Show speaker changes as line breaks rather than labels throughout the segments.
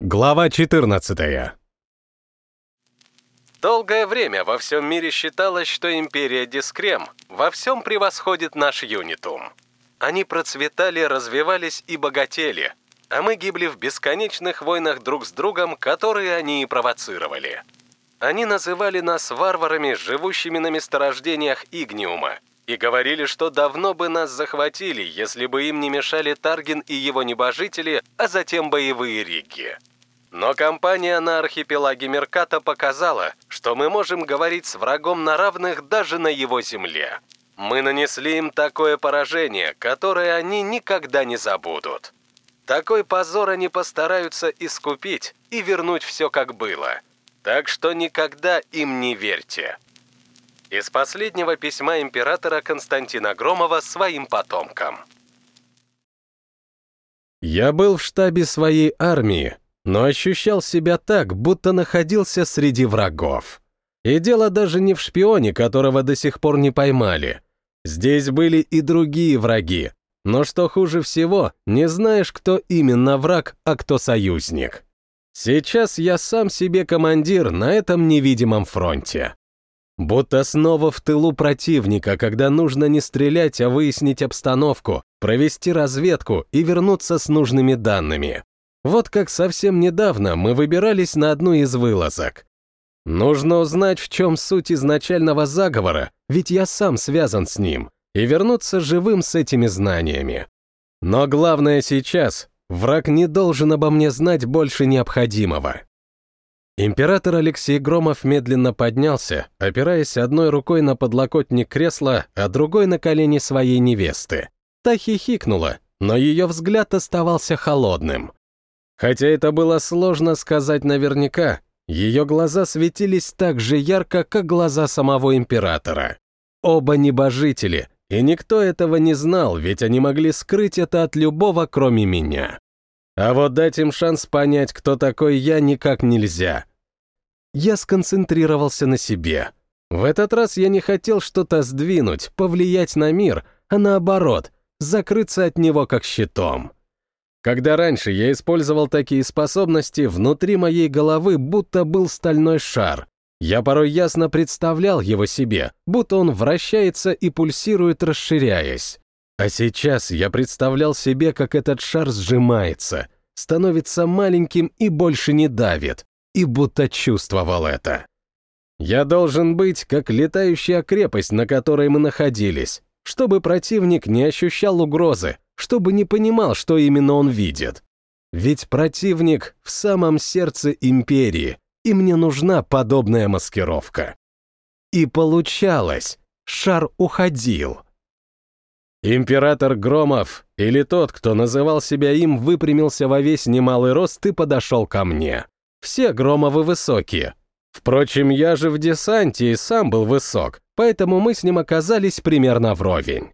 Глава 14
Долгое время во всем мире считалось, что империя Дискрем во всем превосходит наш Юнитум. Они процветали, развивались и богатели, а мы гибли в бесконечных войнах друг с другом, которые они и провоцировали. Они называли нас варварами, живущими на месторождениях Игниума, и говорили, что давно бы нас захватили, если бы им не мешали Таргин и его небожители, а затем боевые риги. Но кампания на архипелаге Мерката показала, что мы можем говорить с врагом на равных даже на его земле. Мы нанесли им такое поражение, которое они никогда не забудут. Такой позор они постараются искупить и вернуть все как было. Так что никогда им не верьте. Из последнего письма императора Константина Громова своим потомкам.
Я был в штабе своей армии, но ощущал себя так, будто находился среди врагов. И дело даже не в шпионе, которого до сих пор не поймали. Здесь были и другие враги, но что хуже всего, не знаешь, кто именно враг, а кто союзник. Сейчас я сам себе командир на этом невидимом фронте. Будто снова в тылу противника, когда нужно не стрелять, а выяснить обстановку, провести разведку и вернуться с нужными данными. Вот как совсем недавно мы выбирались на одну из вылазок. Нужно узнать, в чем суть изначального заговора, ведь я сам связан с ним, и вернуться живым с этими знаниями. Но главное сейчас, враг не должен обо мне знать больше необходимого. Император Алексей Громов медленно поднялся, опираясь одной рукой на подлокотник кресла, а другой на колени своей невесты. Та хихикнула, но ее взгляд оставался холодным. Хотя это было сложно сказать наверняка, ее глаза светились так же ярко, как глаза самого императора. Оба небожители, и никто этого не знал, ведь они могли скрыть это от любого, кроме меня. А вот дать им шанс понять, кто такой я, никак нельзя. Я сконцентрировался на себе. В этот раз я не хотел что-то сдвинуть, повлиять на мир, а наоборот, закрыться от него как щитом. Когда раньше я использовал такие способности, внутри моей головы будто был стальной шар. Я порой ясно представлял его себе, будто он вращается и пульсирует, расширяясь. А сейчас я представлял себе, как этот шар сжимается, становится маленьким и больше не давит, и будто чувствовал это. Я должен быть, как летающая крепость, на которой мы находились, чтобы противник не ощущал угрозы, чтобы не понимал, что именно он видит. Ведь противник в самом сердце империи, и мне нужна подобная маскировка. И получалось, шар уходил. Император Громов, или тот, кто называл себя им, выпрямился во весь немалый рост и подошел ко мне. Все Громовы высокие. Впрочем, я же в десанте и сам был высок, поэтому мы с ним оказались примерно вровень.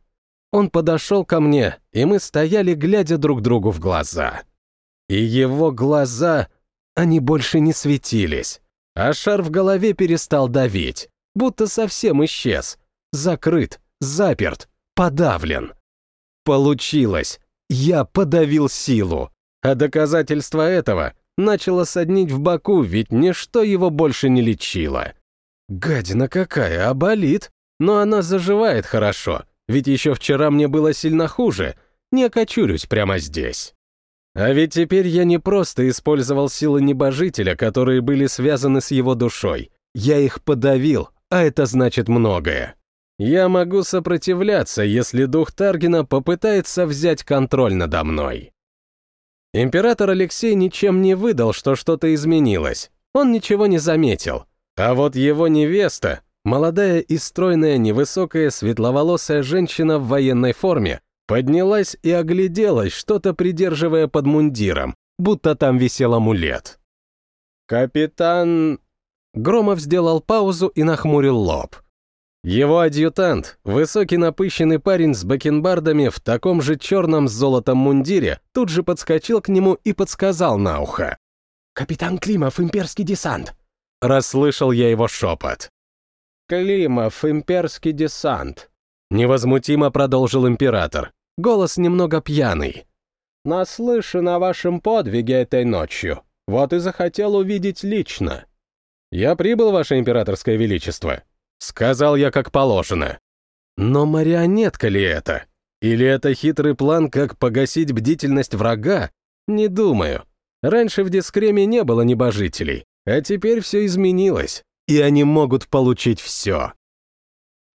Он подошел ко мне, и мы стояли, глядя друг другу в глаза. И его глаза, они больше не светились, а шар в голове перестал давить, будто совсем исчез, закрыт, заперт, подавлен. Получилось. Я подавил силу. А доказательство этого начало соднить в боку, ведь ничто его больше не лечило. Гадина какая, а болит. Но она заживает хорошо, ведь еще вчера мне было сильно хуже. Не окочурюсь прямо здесь. А ведь теперь я не просто использовал силы небожителя, которые были связаны с его душой. Я их подавил, а это значит многое. Я могу сопротивляться, если дух Таргина попытается взять контроль надо мной. Император Алексей ничем не выдал, что что-то изменилось. Он ничего не заметил. А вот его невеста, молодая и стройная невысокая светловолосая женщина в военной форме, поднялась и огляделась, что-то придерживая под мундиром, будто там висел амулет. «Капитан...» Громов сделал паузу и нахмурил лоб. Его адъютант, высокий напыщенный парень с бакенбардами в таком же черном с золотом мундире, тут же подскочил к нему и подсказал на ухо.
«Капитан Климов, имперский десант!»
Расслышал я его шепот. «Климов, имперский десант», — невозмутимо продолжил император. Голос немного пьяный. «Наслышан о вашем подвиге этой ночью. вот и захотел увидеть лично. «Я прибыл, Ваше Императорское Величество», — сказал я как положено. Но марионетка ли это? Или это хитрый план, как погасить бдительность врага? Не думаю. Раньше в Дискреме не было небожителей, а теперь все изменилось, и они могут получить все.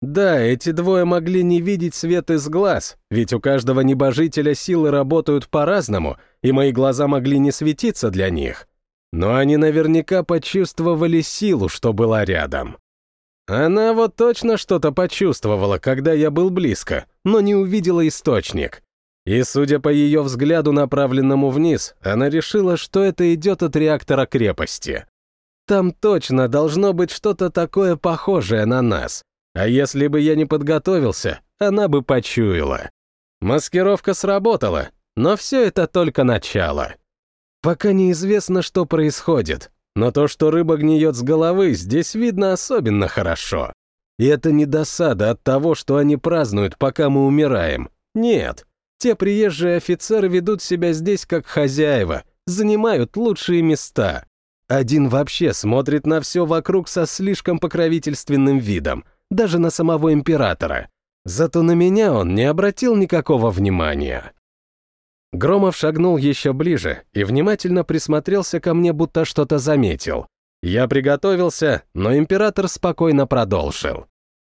Да, эти двое могли не видеть свет из глаз, ведь у каждого небожителя силы работают по-разному, и мои глаза могли не светиться для них. Но они наверняка почувствовали силу, что была рядом. Она вот точно что-то почувствовала, когда я был близко, но не увидела источник. И, судя по ее взгляду, направленному вниз, она решила, что это идет от реактора крепости. Там точно должно быть что-то такое похожее на нас. А если бы я не подготовился, она бы почуяла. Маскировка сработала, но все это только начало. Пока неизвестно, что происходит, но то, что рыба гниет с головы, здесь видно особенно хорошо. И это не досада от того, что они празднуют, пока мы умираем. Нет, те приезжие офицеры ведут себя здесь как хозяева, занимают лучшие места. Один вообще смотрит на все вокруг со слишком покровительственным видом, даже на самого императора. Зато на меня он не обратил никакого внимания. Громов шагнул еще ближе и внимательно присмотрелся ко мне, будто что-то заметил. Я приготовился, но император спокойно продолжил.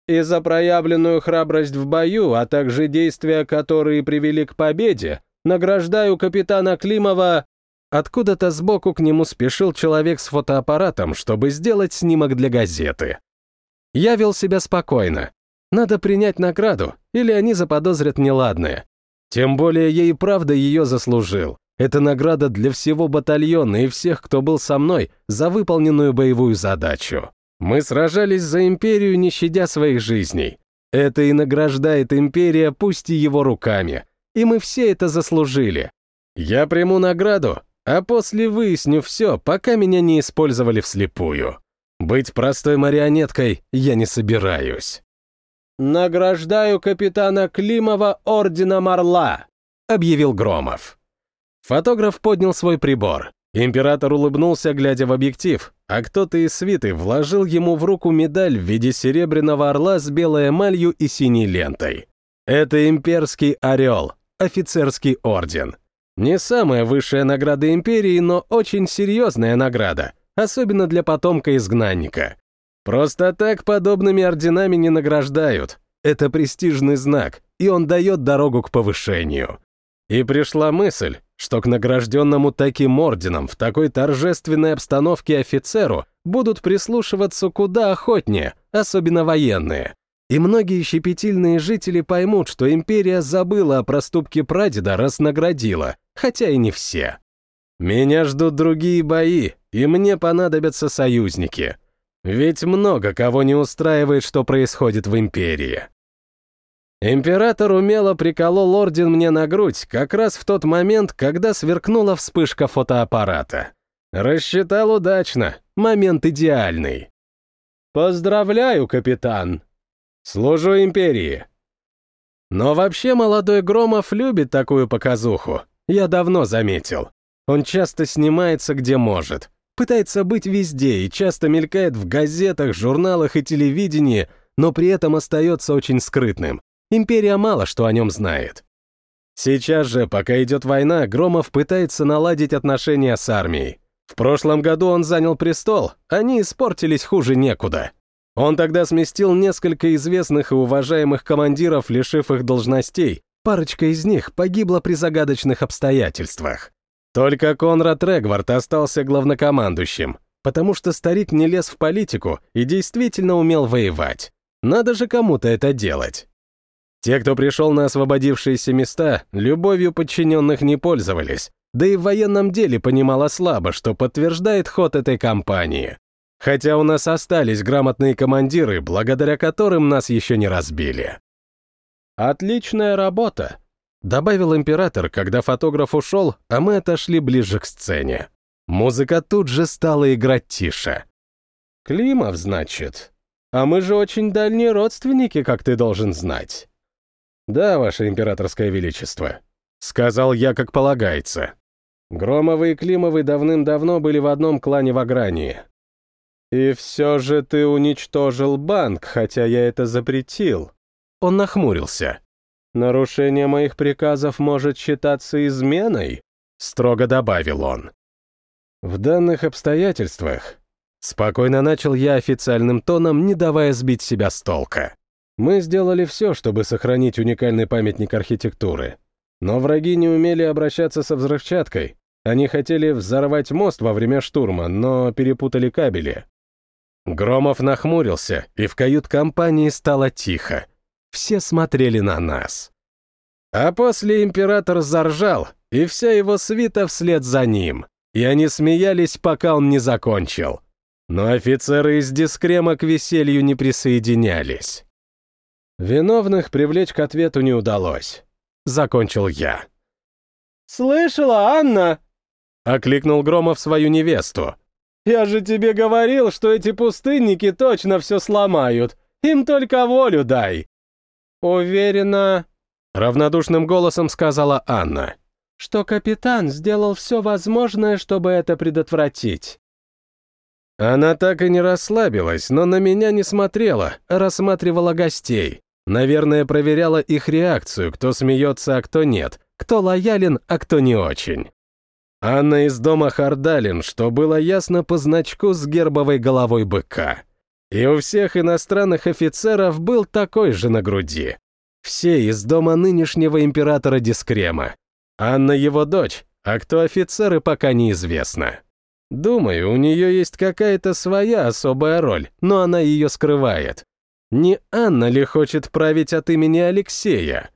«И за проявленную храбрость в бою, а также действия, которые привели к победе, награждаю капитана Климова...» Откуда-то сбоку к нему спешил человек с фотоаппаратом, чтобы сделать снимок для газеты. Я вел себя спокойно. Надо принять награду, или они заподозрят неладное. Тем более я и правда ее заслужил. Это награда для всего батальона и всех, кто был со мной, за выполненную боевую задачу. Мы сражались за империю, не щадя своих жизней. Это и награждает империя, пусть и его руками. И мы все это заслужили. Я приму награду, а после выясню все, пока меня не использовали вслепую. Быть простой марионеткой я не собираюсь. «Награждаю капитана Климова орденом Орла», — объявил Громов. Фотограф поднял свой прибор. Император улыбнулся, глядя в объектив, а кто-то из свиты вложил ему в руку медаль в виде серебряного орла с белой эмалью и синей лентой. Это имперский орел, офицерский орден. Не самая высшая награда империи, но очень серьезная награда, особенно для потомка изгнанника. Просто так подобными орденами не награждают. Это престижный знак, и он дает дорогу к повышению. И пришла мысль, что к награжденному таким орденом в такой торжественной обстановке офицеру будут прислушиваться куда охотнее, особенно военные. И многие щепетильные жители поймут, что империя забыла о проступке прадеда, раз наградила, хотя и не все. Меня ждут другие бои, и мне понадобятся союзники — ведь много кого не устраивает, что происходит в империи. Император умело приколол орден мне на грудь как раз в тот момент, когда сверкнула вспышка фотоаппарата. Рассчитал удачно, момент идеальный. «Поздравляю, капитан!» «Служу империи!» Но вообще молодой Громов любит такую показуху, я давно заметил. Он часто снимается где может, Пытается быть везде и часто мелькает в газетах, журналах и телевидении, но при этом остается очень скрытным. Империя мало что о нем знает. Сейчас же, пока идет война, Громов пытается наладить отношения с армией. В прошлом году он занял престол, они испортились хуже некуда. Он тогда сместил несколько известных и уважаемых командиров, лишив их должностей, парочка из них погибла при загадочных обстоятельствах. Только Конрад Регвард остался главнокомандующим, потому что старик не лез в политику и действительно умел воевать. Надо же кому-то это делать. Те, кто пришел на освободившиеся места, любовью подчиненных не пользовались, да и в военном деле понимала слабо, что подтверждает ход этой кампании. Хотя у нас остались грамотные командиры, благодаря которым нас еще не разбили. Отличная работа, Добавил император, когда фотограф ушел, а мы отошли ближе к сцене. Музыка тут же стала играть тише. «Климов, значит? А мы же очень дальние родственники, как ты должен знать». «Да, ваше императорское величество», — сказал я, как полагается. Громовы и Климовы давным-давно были в одном клане в Агрании. «И все же ты уничтожил банк, хотя я это запретил». Он нахмурился. «Нарушение моих приказов может считаться изменой?» Строго добавил он. «В данных обстоятельствах...» Спокойно начал я официальным тоном, не давая сбить себя с толка. Мы сделали все, чтобы сохранить уникальный памятник архитектуры. Но враги не умели обращаться со взрывчаткой. Они хотели взорвать мост во время штурма, но перепутали кабели. Громов нахмурился, и в кают-компании стало тихо. Все смотрели на нас. А после император заржал, и вся его свита вслед за ним. И они смеялись, пока он не закончил. Но офицеры из дискрема к веселью не присоединялись. Виновных привлечь к ответу не удалось. Закончил я.
«Слышала, Анна?» — окликнул Громов свою невесту. «Я же тебе говорил, что эти пустынники точно все сломают. Им только волю дай». «Уверена...» — равнодушным голосом сказала Анна что капитан сделал все возможное, чтобы это предотвратить.
Она так и не расслабилась, но на меня не смотрела, рассматривала гостей. Наверное, проверяла их реакцию, кто смеется, а кто нет, кто лоялен, а кто не очень. Анна из дома Хардалин, что было ясно по значку с гербовой головой быка. И у всех иностранных офицеров был такой же на груди. Все из дома нынешнего императора Дискрема. Анна его дочь, а кто офицеры, пока неизвестно. Думаю, у нее есть какая-то своя особая роль, но она ее скрывает. Не Анна ли хочет править от имени Алексея?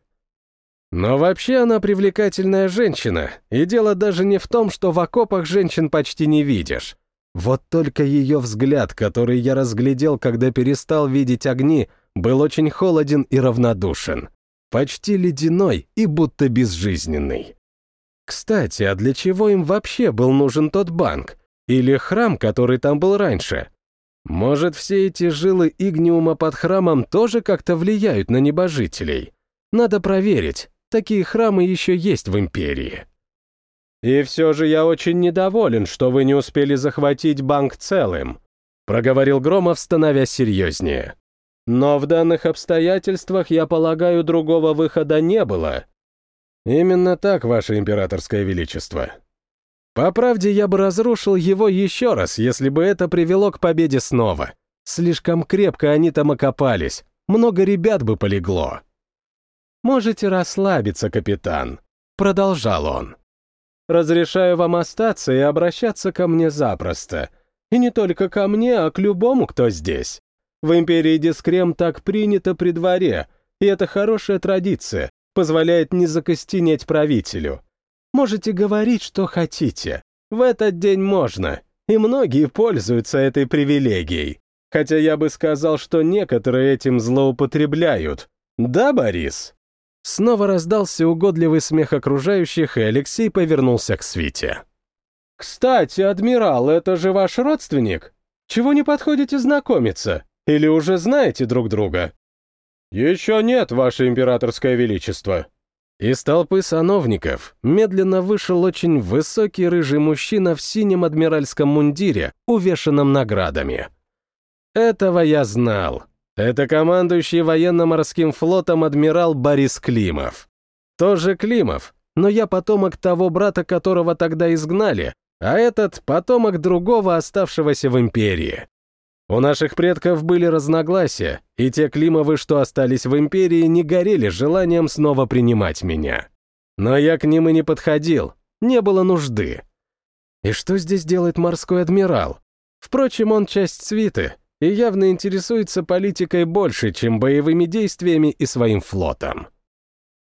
Но вообще она привлекательная женщина, и дело даже не в том, что в окопах женщин почти не видишь. Вот только ее взгляд, который я разглядел, когда перестал видеть огни, был очень холоден и равнодушен почти ледяной и будто безжизненный. Кстати, а для чего им вообще был нужен тот банк? Или храм, который там был раньше? Может, все эти жилы игниума под храмом тоже как-то влияют на небожителей? Надо проверить, такие храмы еще есть в империи.
«И все же я очень недоволен, что вы не успели захватить банк целым», проговорил Громов, становясь серьезнее. Но в данных обстоятельствах, я полагаю, другого выхода не было.
Именно так, Ваше Императорское Величество. По правде, я бы разрушил его еще раз, если бы это привело к победе снова. Слишком крепко они там окопались, много ребят бы полегло. «Можете расслабиться, капитан», — продолжал он.
«Разрешаю вам остаться и обращаться ко мне запросто. И не только ко мне, а к любому, кто здесь. В империи Дискрем так принято при дворе, и это хорошая традиция, позволяет не закостенеть правителю. Можете говорить, что хотите. В этот день можно, и многие пользуются этой привилегией. Хотя я бы сказал, что некоторые этим злоупотребляют. Да, Борис?»
Снова раздался угодливый смех окружающих, и Алексей повернулся к Свите.
«Кстати, адмирал, это же ваш родственник? Чего не подходите знакомиться? Или уже знаете друг друга?» «Еще нет, ваше императорское величество».
Из толпы сановников медленно вышел очень высокий рыжий мужчина в синем адмиральском мундире, увешанном наградами. Этого я знал. Это командующий военно-морским флотом адмирал Борис Климов. Тоже Климов, но я потомок того брата, которого тогда изгнали, а этот — потомок другого, оставшегося в империи. У наших предков были разногласия, и те Климовы, что остались в империи, не горели желанием снова принимать меня. Но я к ним и не подходил, не было нужды. И что здесь делает морской адмирал? Впрочем, он часть свиты и явно интересуется политикой больше, чем боевыми действиями и своим флотом.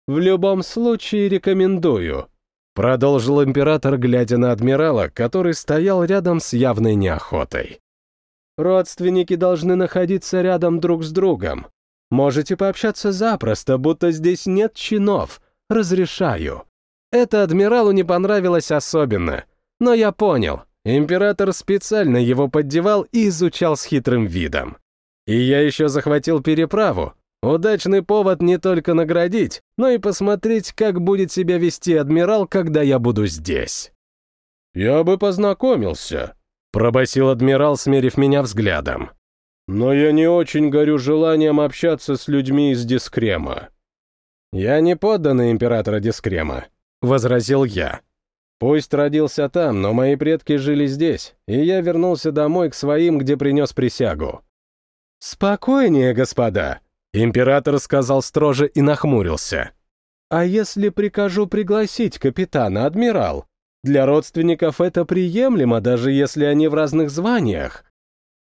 «В любом случае рекомендую», —
продолжил император, глядя на адмирала, который стоял рядом с явной неохотой.
Родственники должны находиться рядом друг с другом. Можете пообщаться запросто, будто здесь нет чинов. Разрешаю.
Это адмиралу не понравилось особенно. Но я понял. Император специально его поддевал и изучал с хитрым видом. И я еще захватил переправу. Удачный повод не только наградить, но и посмотреть, как будет себя вести адмирал, когда я буду здесь. я бы познакомился», — пробасил адмирал, смерив меня взглядом. «Но я не очень горю желанием общаться с людьми из Дискрема». «Я не подданный императора Дискрема», — возразил я. «Пусть родился там, но мои предки жили здесь, и я вернулся домой к своим, где принес присягу». «Спокойнее, господа», — император сказал строже и нахмурился. «А если прикажу пригласить капитана, адмирал? Для родственников это приемлемо, даже если они в разных званиях».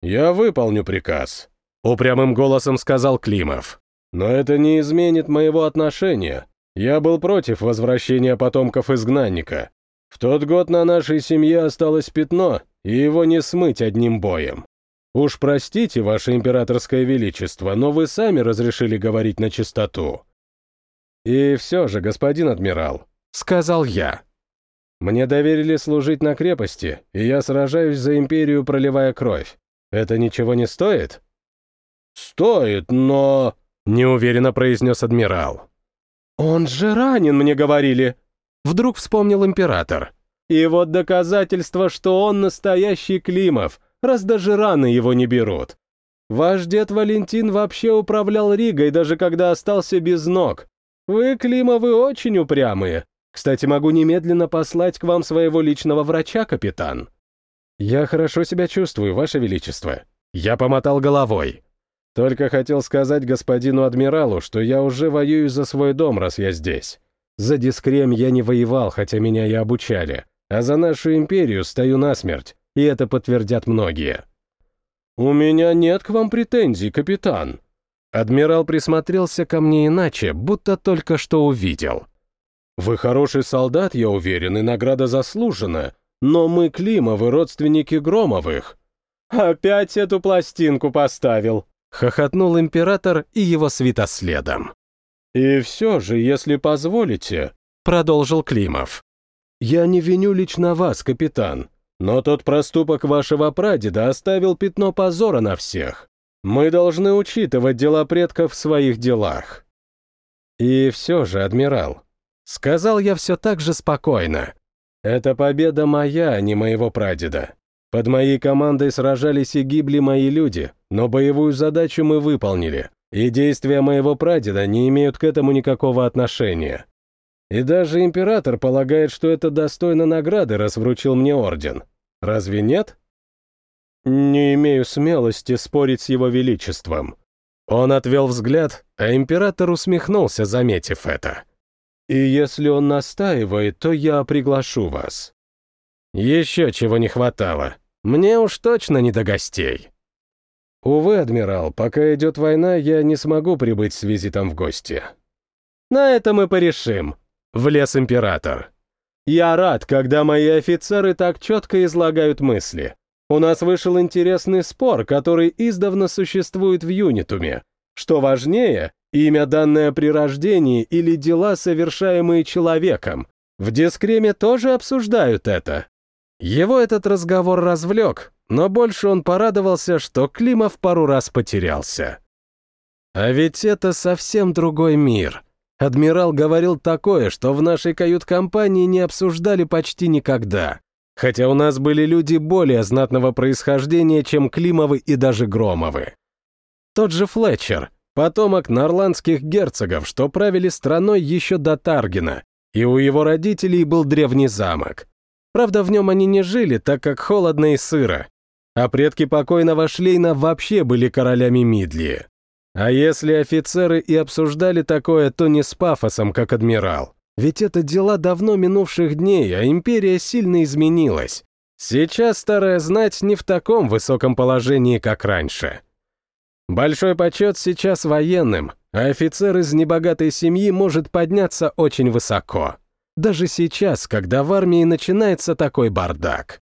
«Я выполню приказ», — упрямым голосом сказал Климов. «Но это не изменит моего отношения. Я был против возвращения потомков изгнанника. В тот год на нашей семье осталось пятно, и его не смыть одним боем. Уж простите, ваше императорское величество, но вы сами разрешили говорить на чистоту. И все же, господин адмирал, сказал я. Мне доверили служить на крепости, и я сражаюсь за империю, проливая кровь. Это ничего не стоит? Стоит, но... Неуверенно произнес адмирал. «Он же ранен, мне говорили!» Вдруг вспомнил император. «И вот доказательство, что он настоящий Климов, раз даже раны его не берут. Ваш дед Валентин вообще управлял Ригой, даже когда остался без ног. Вы, Климовы, очень упрямые. Кстати, могу немедленно послать к вам своего личного врача, капитан». «Я хорошо себя чувствую, Ваше Величество». Я помотал головой. Только хотел сказать господину адмиралу, что я уже воюю за свой дом, раз я здесь. За дискрем я не воевал, хотя меня и обучали, а за нашу империю стою насмерть, и это подтвердят многие. «У меня нет к вам претензий, капитан». Адмирал присмотрелся ко мне иначе, будто только что увидел. «Вы хороший солдат, я уверен, и награда заслужена, но мы Климовы, родственники Громовых». «Опять эту пластинку поставил», — хохотнул император и его свита следом. «И все же, если позволите», — продолжил Климов, «я не виню лично вас, капитан, но тот проступок вашего прадеда оставил пятно позора на всех. Мы должны учитывать дела предков в своих делах». «И все же, адмирал», — сказал я все так же спокойно, «это победа моя, а не моего прадеда. Под моей командой сражались и гибли мои люди, но боевую задачу мы выполнили, и действия моего прадеда не имеют к этому никакого отношения. И даже император полагает, что это достойно награды, раз вручил мне орден. Разве нет? Не имею смелости спорить с его величеством. Он отвел взгляд, а император усмехнулся, заметив это. И если он настаивает, то я приглашу вас. Еще чего не хватало. Мне уж точно не до гостей. «Увы, адмирал, пока идет война, я не смогу прибыть с визитом в гости». «На это мы порешим», — влез император. «Я рад, когда мои офицеры так четко излагают мысли. У нас вышел интересный спор, который издавна существует в Юнитуме. Что важнее, имя, данное при рождении, или дела, совершаемые человеком. В Дискреме тоже обсуждают это». Его этот разговор развлек, но больше он порадовался, что Климов пару раз потерялся. А ведь это совсем другой мир. Адмирал говорил такое, что в нашей кают-компании не обсуждали почти никогда. Хотя у нас были люди более знатного происхождения, чем Климовы и даже Громовы. Тот же Флетчер, потомок норландских герцогов, что правили страной еще до Таргина, и у его родителей был древний замок. Правда, в нем они не жили, так как холодно и сыро, а предки покойного Шлейна вообще были королями Мидли. А если офицеры и обсуждали такое, то не с пафосом, как адмирал. Ведь это дела давно минувших дней, а империя сильно изменилась. Сейчас старая знать не в таком высоком положении, как раньше. Большой почет сейчас военным, а офицер из небогатой семьи может подняться очень высоко. Даже сейчас, когда в армии начинается такой бардак.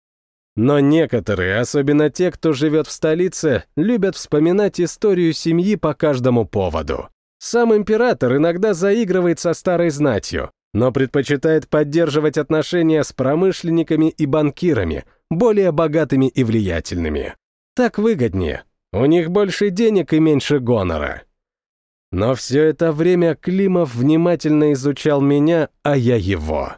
Но некоторые, особенно те, кто живет в столице, любят вспоминать историю семьи по каждому поводу. Сам император иногда заигрывает со старой знатью, но предпочитает поддерживать отношения с промышленниками и банкирами, более богатыми и влиятельными. Так выгоднее. У них больше денег и меньше гонора. Но все это время Климов внимательно изучал меня, а я его.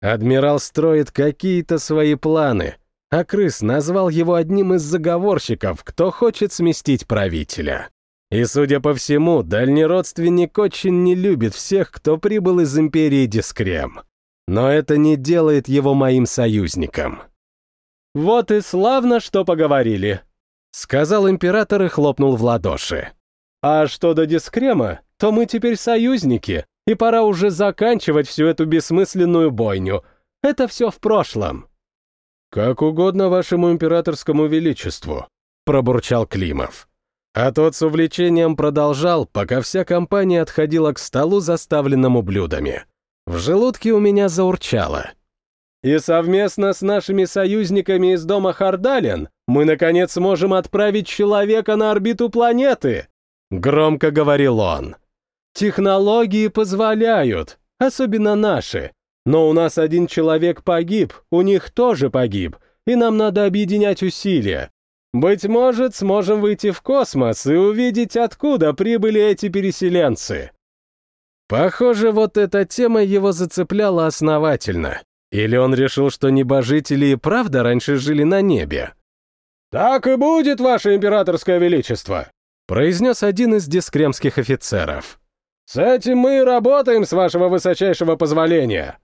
Адмирал строит какие-то свои планы, а крыс назвал его одним из заговорщиков, кто хочет сместить правителя. И, судя по всему, дальний родственник очень не любит всех, кто прибыл из империи Дискрем. Но это не делает его моим союзником.
«Вот и славно, что поговорили», — сказал император и хлопнул в ладоши. «А что до Дискрема, то мы теперь союзники, и пора уже заканчивать всю эту бессмысленную бойню. Это все в прошлом».
«Как угодно вашему императорскому величеству», — пробурчал Климов. А тот с увлечением продолжал, пока вся компания отходила к столу, заставленному блюдами. В желудке у меня заурчало.
«И совместно с нашими союзниками из дома Хардален мы, наконец, сможем отправить человека на орбиту планеты!» Громко говорил он. «Технологии позволяют, особенно наши. Но у нас один человек погиб, у них тоже погиб, и нам надо объединять усилия. Быть может, сможем выйти в космос и увидеть, откуда прибыли эти переселенцы».
Похоже, вот эта тема его зацепляла основательно. Или он решил, что небожители и правда раньше жили на небе?
«Так и будет, ваше императорское величество»,
произнес один из дискремских офицеров.
«С этим мы и работаем, с вашего высочайшего позволения.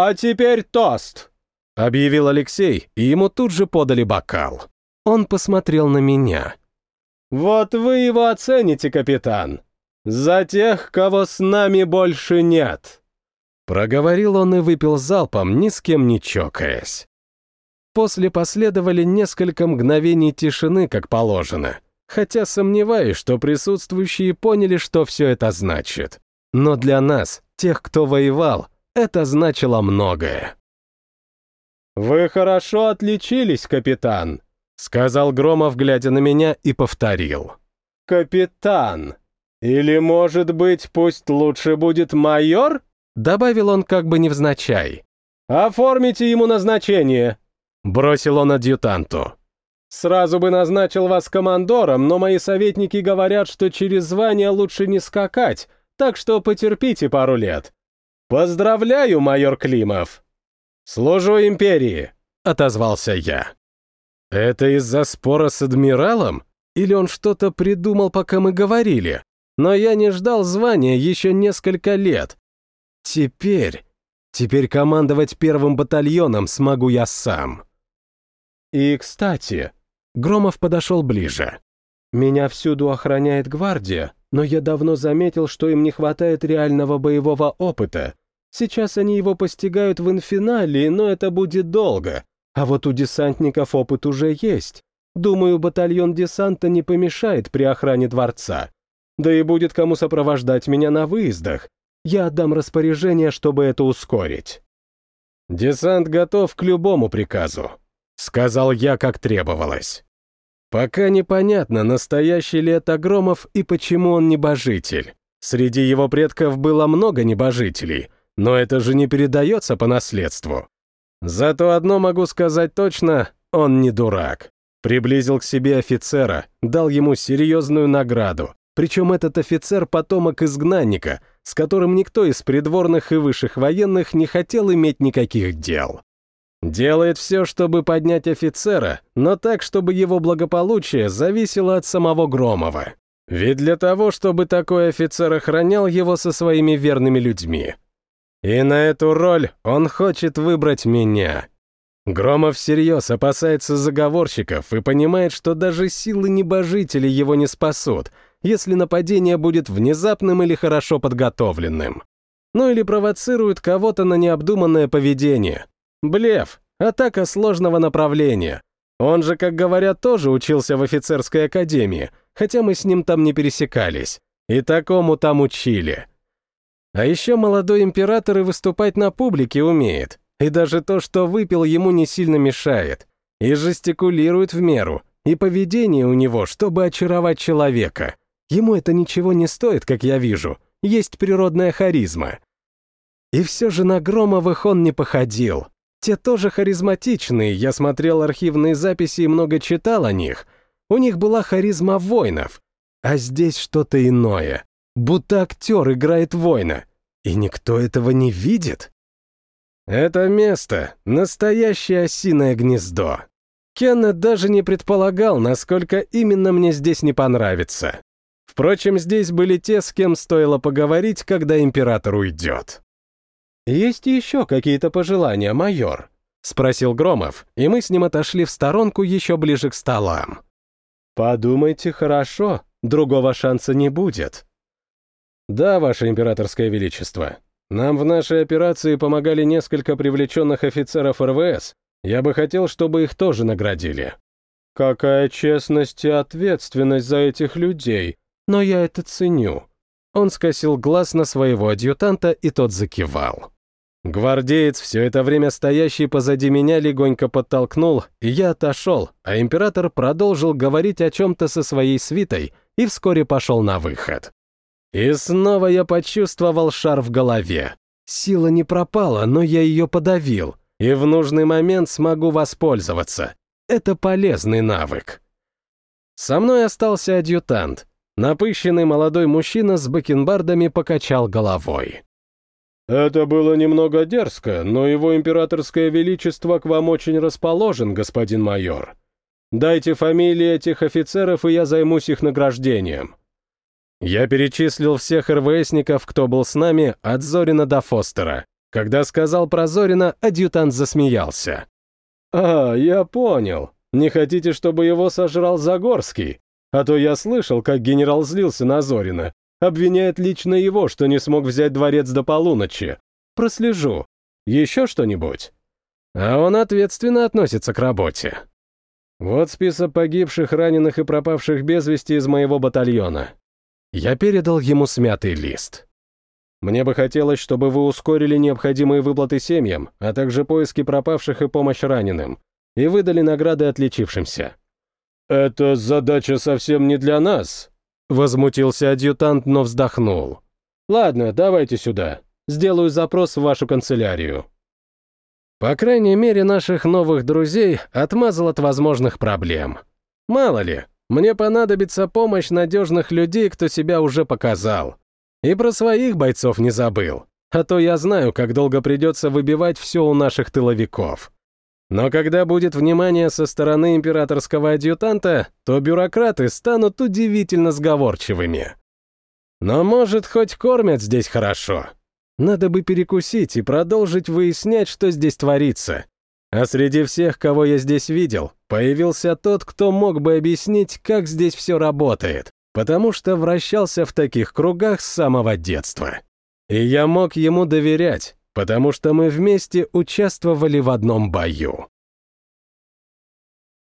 «А теперь тост!»
— объявил Алексей, и ему тут же подали бокал. Он посмотрел на меня.
«Вот вы его оцените, капитан. За тех, кого с нами больше нет!»
Проговорил он и выпил залпом, ни с кем не чокаясь. После последовали несколько мгновений тишины, как положено, хотя сомневаюсь, что присутствующие поняли, что все это значит. Но для нас, тех, кто воевал, это значило многое.
«Вы хорошо отличились, капитан», — сказал Громов, глядя на меня, и повторил. «Капитан! Или, может быть, пусть лучше будет майор?»
Добавил он как бы невзначай.
«Оформите ему назначение», — бросил он адъютанту. «Сразу бы назначил вас командором, но мои советники говорят, что через звание лучше не скакать, так что потерпите пару лет. «Поздравляю, майор Климов!» «Служу империи!» — отозвался я.
«Это из-за спора с адмиралом? Или он что-то придумал, пока мы говорили? Но я не ждал звания еще несколько лет. Теперь... Теперь командовать первым батальоном смогу я сам».
«И, кстати...» Громов подошел ближе. «Меня всюду охраняет гвардия, но я давно заметил, что им не хватает реального боевого опыта. Сейчас они его постигают в инфинале, но это будет долго. А вот у десантников опыт уже есть. Думаю, батальон десанта не помешает при охране дворца. Да и будет кому сопровождать меня на выездах. Я отдам распоряжение, чтобы это ускорить.
«Десант готов к любому приказу», — сказал я, как требовалось. Пока непонятно, настоящий ли это Громов и почему он небожитель. Среди его предков было много небожителей, но это же не передается по наследству. Зато одно могу сказать точно, он не дурак. Приблизил к себе офицера, дал ему серьезную награду, причем этот офицер — потомок изгнанника, с которым никто из придворных и высших военных не хотел иметь никаких дел. Делает все, чтобы поднять офицера, но так, чтобы его благополучие зависело от самого Громова. Ведь для того, чтобы такой офицер охранял его со своими верными людьми. И на эту роль он хочет выбрать меня. Громов всерьез опасается заговорщиков и понимает, что даже силы небожителей его не спасут, если нападение будет внезапным или хорошо подготовленным. Ну или провоцирует кого-то на необдуманное поведение, Блеф, атака сложного направления. Он же, как говорят, тоже учился в офицерской академии, хотя мы с ним там не пересекались. И такому там учили. А еще молодой император и выступать на публике умеет. И даже то, что выпил, ему не сильно мешает. И жестикулирует в меру. И поведение у него, чтобы очаровать человека. Ему это ничего не стоит, как я вижу. Есть природная харизма. И все же на Громовых он не походил. Те тоже харизматичные, я смотрел архивные записи и много читал о них. У них была харизма воинов. А здесь что-то иное. Будто актер играет воина. И никто этого не видит. Это место — настоящее осиное гнездо. Кеннет даже не предполагал, насколько именно мне здесь не понравится. Впрочем, здесь были те, с кем стоило поговорить, когда император уйдет. «Есть еще какие-то пожелания, майор?» — спросил Громов, и мы с ним отошли в сторонку еще ближе к столам. «Подумайте хорошо, другого шанса не будет». «Да, Ваше Императорское Величество. Нам в нашей операции помогали несколько привлеченных офицеров РВС. Я бы хотел, чтобы их тоже наградили». «Какая честность и ответственность за этих людей, но я это ценю». Он скосил глаз на своего адъютанта, и тот закивал. Гвардеец, все это время стоящий позади меня, легонько подтолкнул, и я отошел, а император продолжил говорить о чем-то со своей свитой и вскоре пошел на выход. И снова я почувствовал шар в голове. Сила не пропала, но я ее подавил, и в нужный момент смогу воспользоваться. Это полезный навык. Со мной остался адъютант. Напыщенный молодой мужчина с бакенбардами покачал головой. «Это было немного дерзко, но его императорское величество к вам очень расположен, господин майор. Дайте фамилии этих офицеров, и я займусь их награждением». Я перечислил всех РВСников, кто был с нами, от Зорина до Фостера. Когда сказал про Зорина, адъютант засмеялся. «А, я понял. Не хотите, чтобы его сожрал Загорский? А то я слышал, как генерал злился на Зорина. Обвиняет лично его, что не смог взять дворец до полуночи. Прослежу. Еще что-нибудь? А он ответственно относится к работе. Вот список погибших, раненых и пропавших без вести из моего батальона. Я передал ему смятый лист. Мне бы хотелось, чтобы вы ускорили необходимые выплаты семьям, а также поиски пропавших и помощь раненым, и выдали награды отличившимся. «Это задача совсем не для нас», Возмутился адъютант, но вздохнул. «Ладно, давайте сюда. Сделаю запрос в вашу канцелярию». По крайней мере, наших новых друзей отмазал от возможных проблем. Мало ли, мне понадобится помощь надежных людей, кто себя уже показал. И про своих бойцов не забыл. А то я знаю, как долго придется выбивать все у наших тыловиков. Но когда будет внимание со стороны императорского адъютанта, то бюрократы станут удивительно сговорчивыми. Но, может, хоть кормят здесь хорошо. Надо бы перекусить и продолжить выяснять, что здесь творится. А среди всех, кого я здесь видел, появился тот, кто мог бы объяснить, как здесь все работает, потому что вращался в таких кругах с самого детства. И я мог ему доверять, потому что мы вместе участвовали в одном бою.